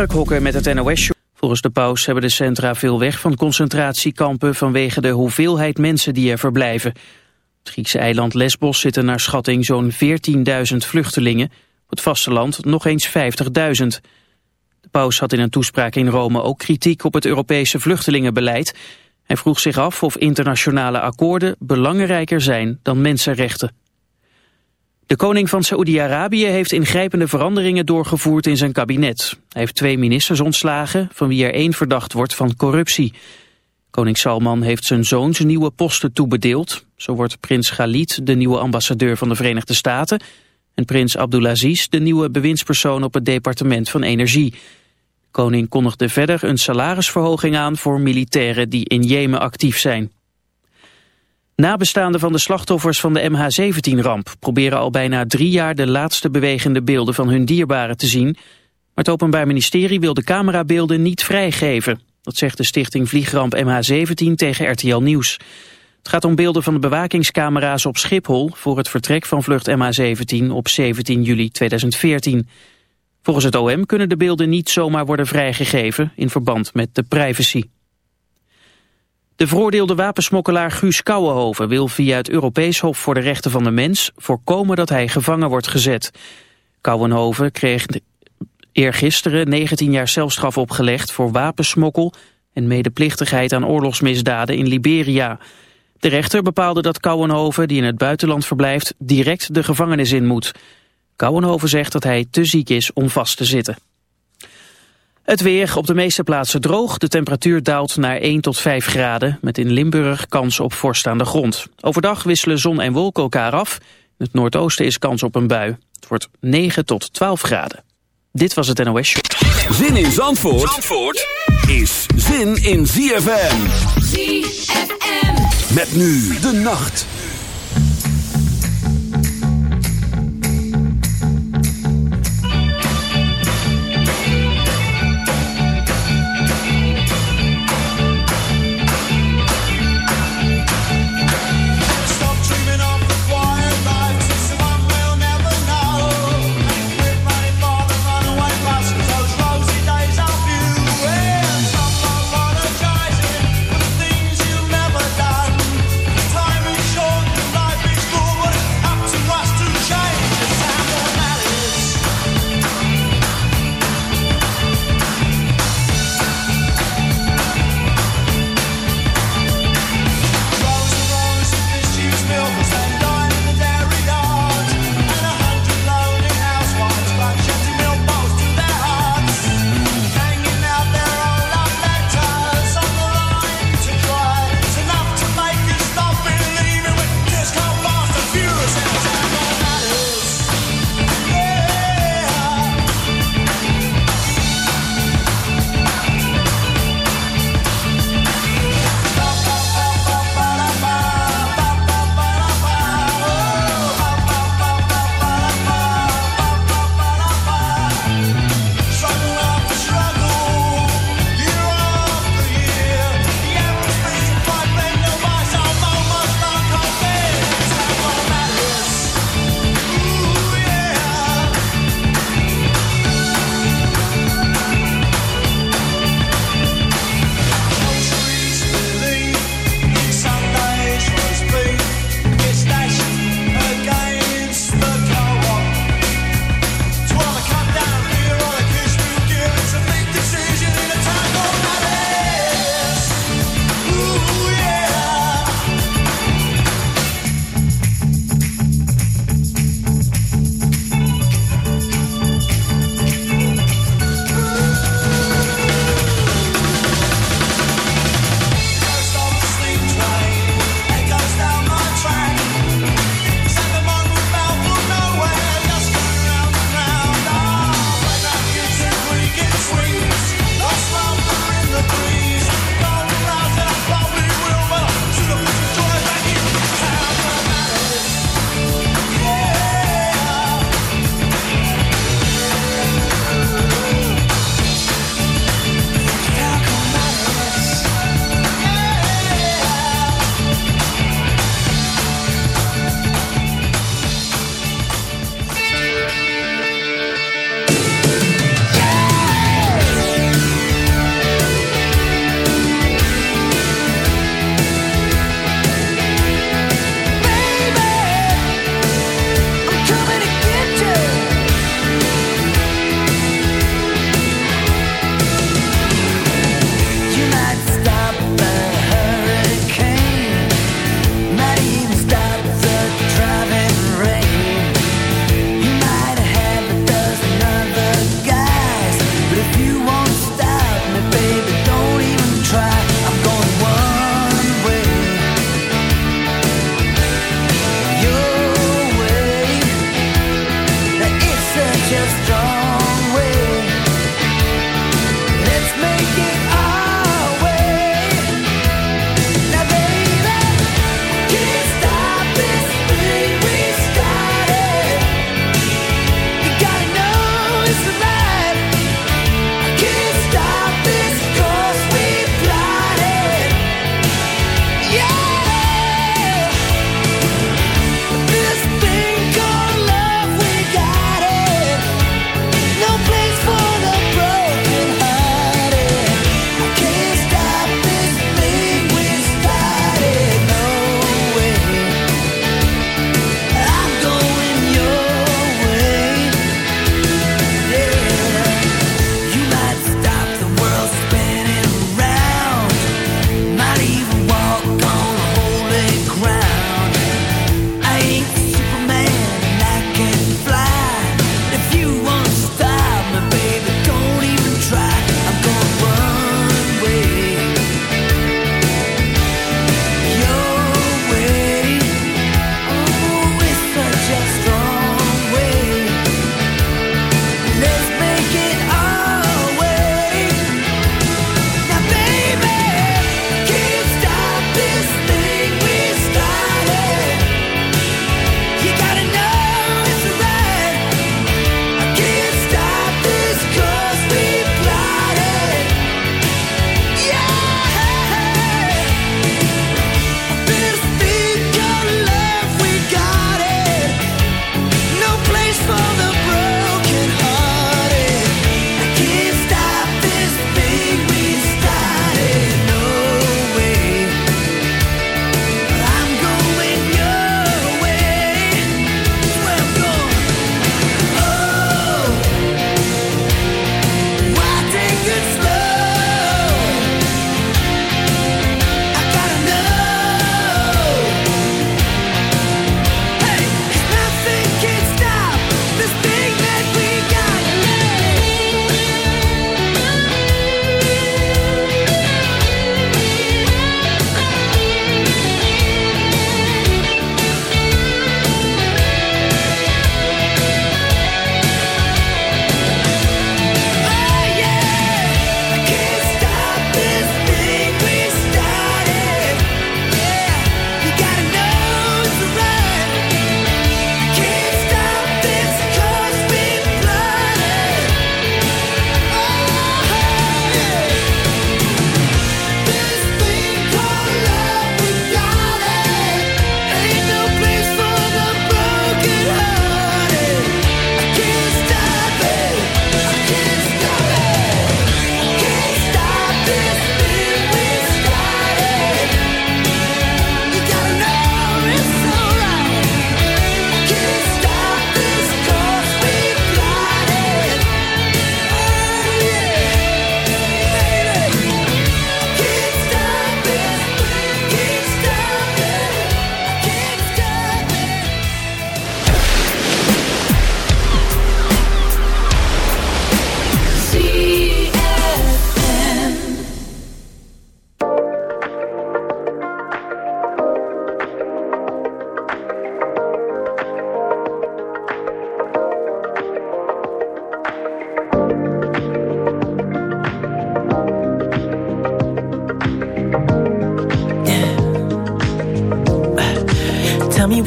Met. Volgens de paus hebben de centra veel weg van concentratiekampen vanwege de hoeveelheid mensen die er verblijven. Het Griekse eiland Lesbos zitten naar schatting zo'n 14.000 vluchtelingen. Op het vasteland nog eens 50.000. De paus had in een toespraak in Rome ook kritiek op het Europese vluchtelingenbeleid. Hij vroeg zich af of internationale akkoorden belangrijker zijn dan mensenrechten. De koning van Saoedi-Arabië heeft ingrijpende veranderingen doorgevoerd in zijn kabinet. Hij heeft twee ministers ontslagen, van wie er één verdacht wordt van corruptie. Koning Salman heeft zijn zoon zijn nieuwe posten toebedeeld. Zo wordt prins Khalid de nieuwe ambassadeur van de Verenigde Staten... en prins Abdulaziz de nieuwe bewindspersoon op het departement van Energie. Koning kondigde verder een salarisverhoging aan voor militairen die in Jemen actief zijn. Nabestaanden van de slachtoffers van de MH17-ramp proberen al bijna drie jaar de laatste bewegende beelden van hun dierbaren te zien. Maar het Openbaar Ministerie wil de camerabeelden niet vrijgeven. Dat zegt de stichting Vliegramp MH17 tegen RTL Nieuws. Het gaat om beelden van de bewakingscamera's op Schiphol voor het vertrek van vlucht MH17 op 17 juli 2014. Volgens het OM kunnen de beelden niet zomaar worden vrijgegeven in verband met de privacy. De veroordeelde wapensmokkelaar Guus Kouwenhoven wil via het Europees Hof voor de Rechten van de Mens voorkomen dat hij gevangen wordt gezet. Kouwenhoven kreeg eergisteren 19 jaar celstraf opgelegd voor wapensmokkel en medeplichtigheid aan oorlogsmisdaden in Liberia. De rechter bepaalde dat Kouwenhoven, die in het buitenland verblijft, direct de gevangenis in moet. Kouwenhoven zegt dat hij te ziek is om vast te zitten. Het weer op de meeste plaatsen droog. De temperatuur daalt naar 1 tot 5 graden. Met in Limburg kans op vorst aan de grond. Overdag wisselen zon en wolken elkaar af. In het noordoosten is kans op een bui. Het wordt 9 tot 12 graden. Dit was het NOS Show. Zin in Zandvoort, Zandvoort is zin in ZFM. ZFM. Met nu de nacht.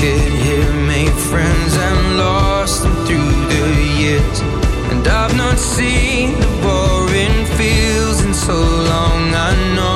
kid here made friends and lost them through the years. And I've not seen the boring fields in so long I know.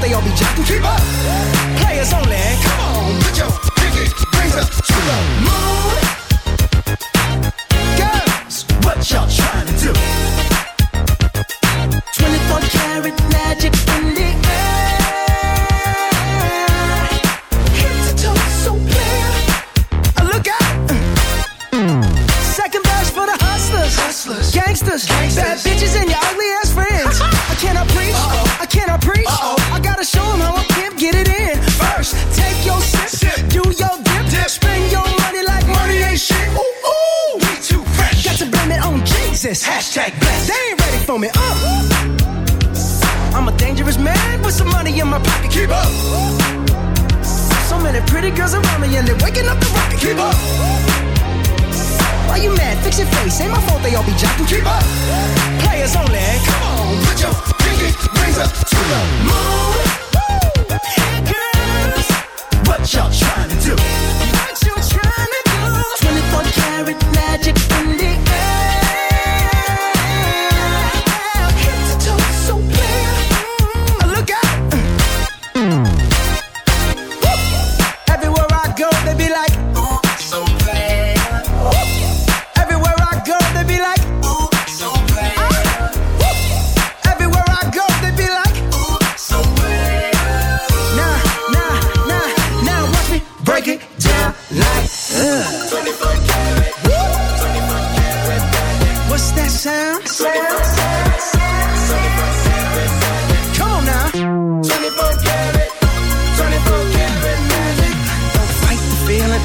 they all be jacking. Keep up.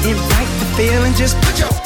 invite the feeling, just put your